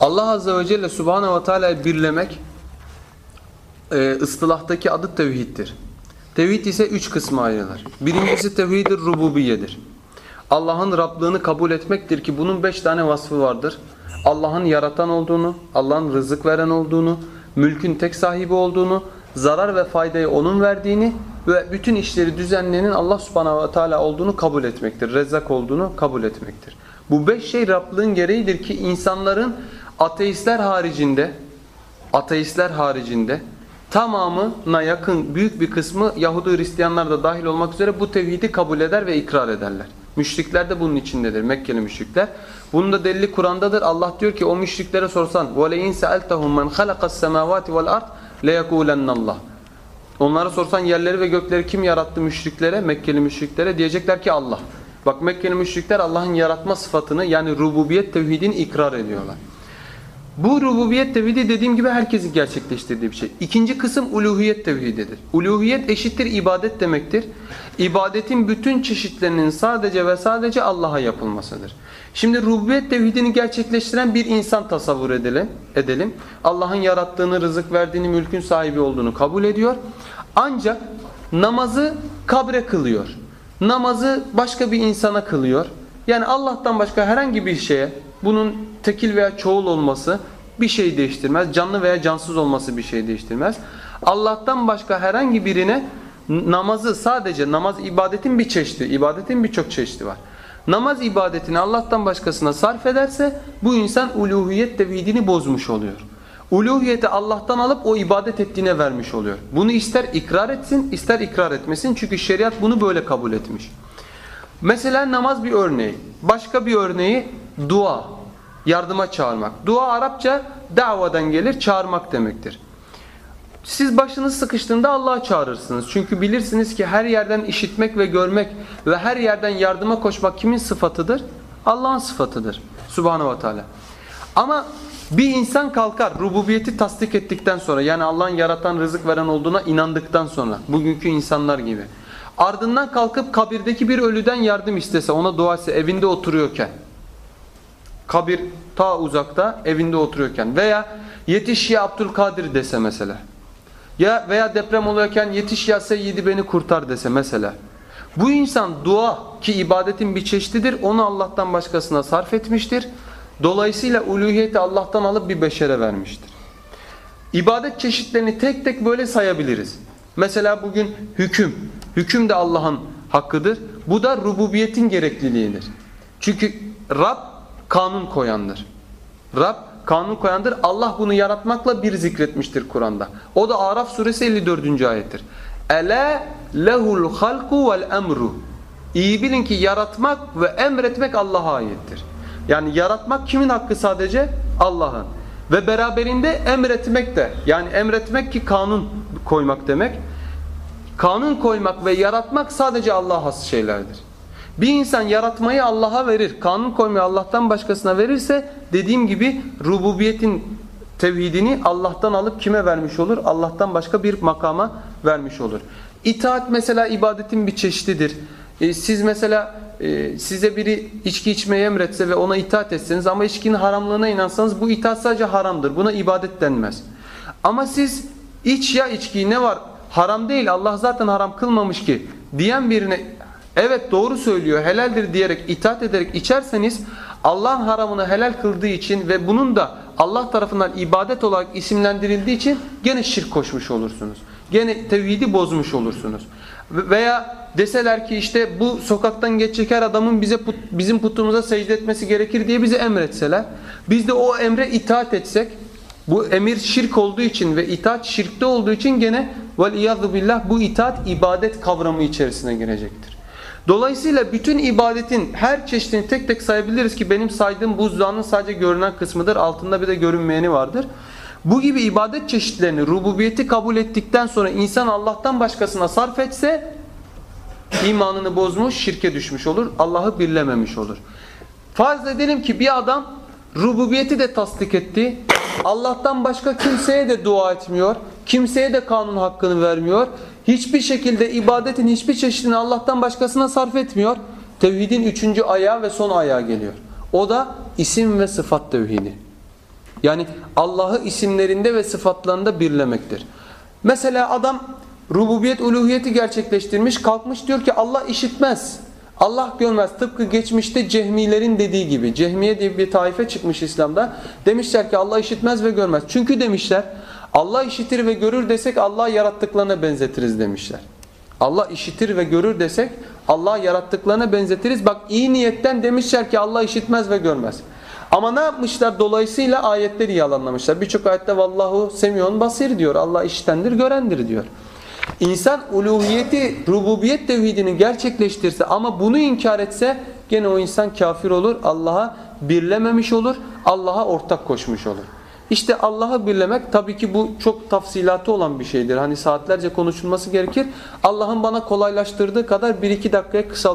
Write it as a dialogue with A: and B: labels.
A: Allah Azze ve Celle Subhanahu ve Teala'yı birlemek e, ıstılahtaki adı tevhiddir. Tevhid ise üç kısma ayrılır. Birincisi tevhid-i rububiyedir. Allah'ın Rablığını kabul etmektir ki bunun beş tane vasfı vardır. Allah'ın yaratan olduğunu, Allah'ın rızık veren olduğunu, mülkün tek sahibi olduğunu, zarar ve faydayı onun verdiğini ve bütün işleri düzenleyenin Allah subhanahu ve teala olduğunu kabul etmektir. Rezzak olduğunu kabul etmektir. Bu beş şey Rablığın gereğidir ki insanların ateistler haricinde ateistler haricinde tamamına yakın büyük bir kısmı Yahudi Hristiyanlar da dahil olmak üzere bu tevhidi kabul eder ve ikrar ederler. Müşrikler de bunun içindedir. Mekkeli müşrikler. Bunun da delili Kur'an'dadır. Allah diyor ki o müşriklere sorsan وَلَيْنْ سَأَلْتَهُمْ مَنْ خَلَقَ السَّمَاوَاتِ وَالْأَرْضِ لَيَكُولَنَّ اللّٰهِ Onlara sorsan yerleri ve gökleri kim yarattı müşriklere, Mekkeli müşriklere diyecekler ki Allah. Bak Mekkeli müşrikler Allah'ın yaratma sıfatını yani rububiyet tevhidini ikrar ediyorlar. Bu rububiyet tevhidi dediğim gibi herkesin gerçekleştirdiği bir şey. İkinci kısım uluhiyet tevhididir. Uluhiyet eşittir ibadet demektir. İbadetin bütün çeşitlerinin sadece ve sadece Allah'a yapılmasıdır. Şimdi rububiyet tevhidini gerçekleştiren bir insan tasavvur edelim. edelim. Allah'ın yarattığını, rızık verdiğini, mülkün sahibi olduğunu kabul ediyor. Ancak namazı kabre kılıyor. Namazı başka bir insana kılıyor. Yani Allah'tan başka herhangi bir şeye bunun tekil veya çoğul olması bir şey değiştirmez. Canlı veya cansız olması bir şey değiştirmez. Allah'tan başka herhangi birine namazı sadece namaz ibadetin bir çeşidi, ibadetin birçok çeşidi var. Namaz ibadetini Allah'tan başkasına sarf ederse bu insan uluhiyet tevhidini bozmuş oluyor. Uluhiyeti Allah'tan alıp o ibadet ettiğine vermiş oluyor. Bunu ister ikrar etsin ister ikrar etmesin çünkü şeriat bunu böyle kabul etmiş. Mesela namaz bir örneği. Başka bir örneği dua. Yardıma çağırmak. Dua Arapça davadan gelir çağırmak demektir. Siz başınız sıkıştığında Allah'a çağırırsınız. Çünkü bilirsiniz ki her yerden işitmek ve görmek ve her yerden yardıma koşmak kimin sıfatıdır? Allah'ın sıfatıdır. Subhanahu ve Teala. Ama bir insan kalkar rububiyeti tasdik ettikten sonra yani Allah'ın yaratan rızık veren olduğuna inandıktan sonra bugünkü insanlar gibi. Ardından kalkıp kabirdeki bir ölüden yardım istese ona dua etse evinde oturuyorken. Kabir ta uzakta evinde oturuyorken veya yetiş ya Abdülkadir dese mesela. Ya veya deprem oluyorken yetiş ya Seyyidi beni kurtar dese mesela. Bu insan dua ki ibadetin bir çeşididir onu Allah'tan başkasına sarf etmiştir. Dolayısıyla uluhiyeti Allah'tan alıp bir beşere vermiştir. İbadet çeşitlerini tek tek böyle sayabiliriz. Mesela bugün hüküm. Hüküm de Allah'ın hakkıdır. Bu da rububiyetin gerekliliğidir. Çünkü Rab kanun koyandır. Rab kanun koyandır. Allah bunu yaratmakla bir zikretmiştir Kur'an'da. O da Araf suresi 54. ayettir. Ele lehul halku vel emru. İyi bilin ki yaratmak ve emretmek Allah'a aittir. Yani yaratmak kimin hakkı sadece? Allah'ın. Ve beraberinde emretmek de yani emretmek ki kanun koymak demek. Kanun koymak ve yaratmak sadece Allah'a has şeylerdir. Bir insan yaratmayı Allah'a verir, kanun koymayı Allah'tan başkasına verirse dediğim gibi rububiyetin tevhidini Allah'tan alıp kime vermiş olur? Allah'tan başka bir makama vermiş olur. İtaat mesela ibadetin bir çeşididir. E, siz mesela e, size biri içki içmeyi emretse ve ona itaat etseniz ama içkinin haramlığına inansanız bu itaat sadece haramdır. Buna ibadet denmez. Ama siz iç ya içkiyi ne var? Haram değil Allah zaten haram kılmamış ki diyen birine evet doğru söylüyor helaldir diyerek itaat ederek içerseniz Allah'ın haramını helal kıldığı için ve bunun da Allah tarafından ibadet olarak isimlendirildiği için gene şirk koşmuş olursunuz. Gene tevhidi bozmuş olursunuz. Veya deseler ki işte bu sokaktan geçecek her adamın bize put, bizim putumuza secde etmesi gerekir diye bize emretseler. Biz de o emre itaat etsek bu emir şirk olduğu için ve itaat şirkte olduğu için gene vel billah bu itaat ibadet kavramı içerisine girecektir. Dolayısıyla bütün ibadetin her çeşidini tek tek sayabiliriz ki benim saydığım buzdağının sadece görünen kısmıdır. Altında bir de görünmeyeni vardır. Bu gibi ibadet çeşitlerini rububiyeti kabul ettikten sonra insan Allah'tan başkasına sarf etse imanını bozmuş, şirke düşmüş olur. Allah'ı birlememiş olur. Farz edelim ki bir adam rububiyeti de tasdik etti. Allah'tan başka kimseye de dua etmiyor. Kimseye de kanun hakkını vermiyor. Hiçbir şekilde ibadetin hiçbir çeşidini Allah'tan başkasına sarf etmiyor. Tevhidin üçüncü ayağı ve son ayağı geliyor. O da isim ve sıfat tevhidi. Yani Allah'ı isimlerinde ve sıfatlarında birlemektir. Mesela adam rububiyet uluhiyeti gerçekleştirmiş kalkmış diyor ki Allah işitmez. Allah görmez. Tıpkı geçmişte cehmilerin dediği gibi. Cehmiye diye bir taife çıkmış İslam'da. Demişler ki Allah işitmez ve görmez. Çünkü demişler Allah işitir ve görür desek Allah yarattıklarına benzetiriz demişler. Allah işitir ve görür desek Allah yarattıklarına benzetiriz. Bak iyi niyetten demişler ki Allah işitmez ve görmez. Ama ne yapmışlar? Dolayısıyla ayetleri yalanlamışlar. Birçok ayette vallahu semiyun basir diyor. Allah işitendir, görendir diyor. İnsan uluhiyeti, rububiyet tevhidini gerçekleştirse ama bunu inkar etse gene o insan kafir olur. Allah'a birlememiş olur. Allah'a ortak koşmuş olur. İşte Allah'ı birlemek tabii ki bu çok tafsilatı olan bir şeydir. Hani saatlerce konuşulması gerekir. Allah'ın bana kolaylaştırdığı kadar bir iki dakikaya kısalt